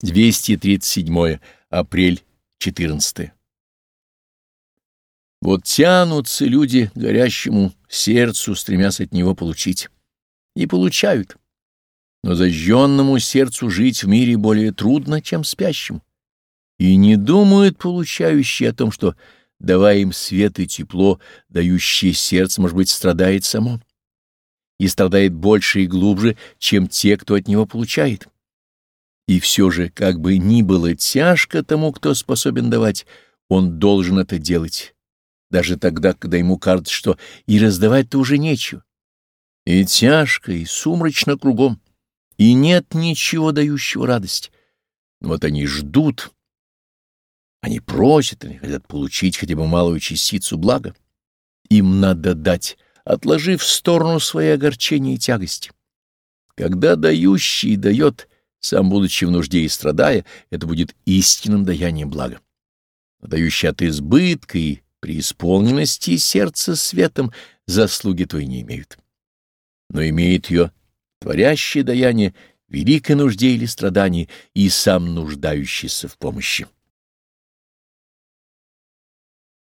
237 апрель 14 Вот тянутся люди горящему сердцу, стремясь от него получить. И получают. Но зажженному сердцу жить в мире более трудно, чем спящему. И не думают получающие о том, что, давая им свет и тепло, дающее сердце, может быть, страдает само. И страдает больше и глубже, чем те, кто от него получает. И все же, как бы ни было тяжко тому, кто способен давать, он должен это делать, даже тогда, когда ему кажется, что и раздавать-то уже нечего. И тяжко, и сумрачно кругом, и нет ничего дающего радость. Вот они ждут, они просят, они хотят получить хотя бы малую частицу блага. Им надо дать, отложив в сторону свои огорчения и тягости. Когда дающий дает — сам будучи в нужде и страдая, это будет истинным даянием блага. Дающий от избытка и преисполненности сердца светом заслуги той не имеют. Но имеет ее творящее даяние великой нужде или страдании и сам нуждающийся в помощи.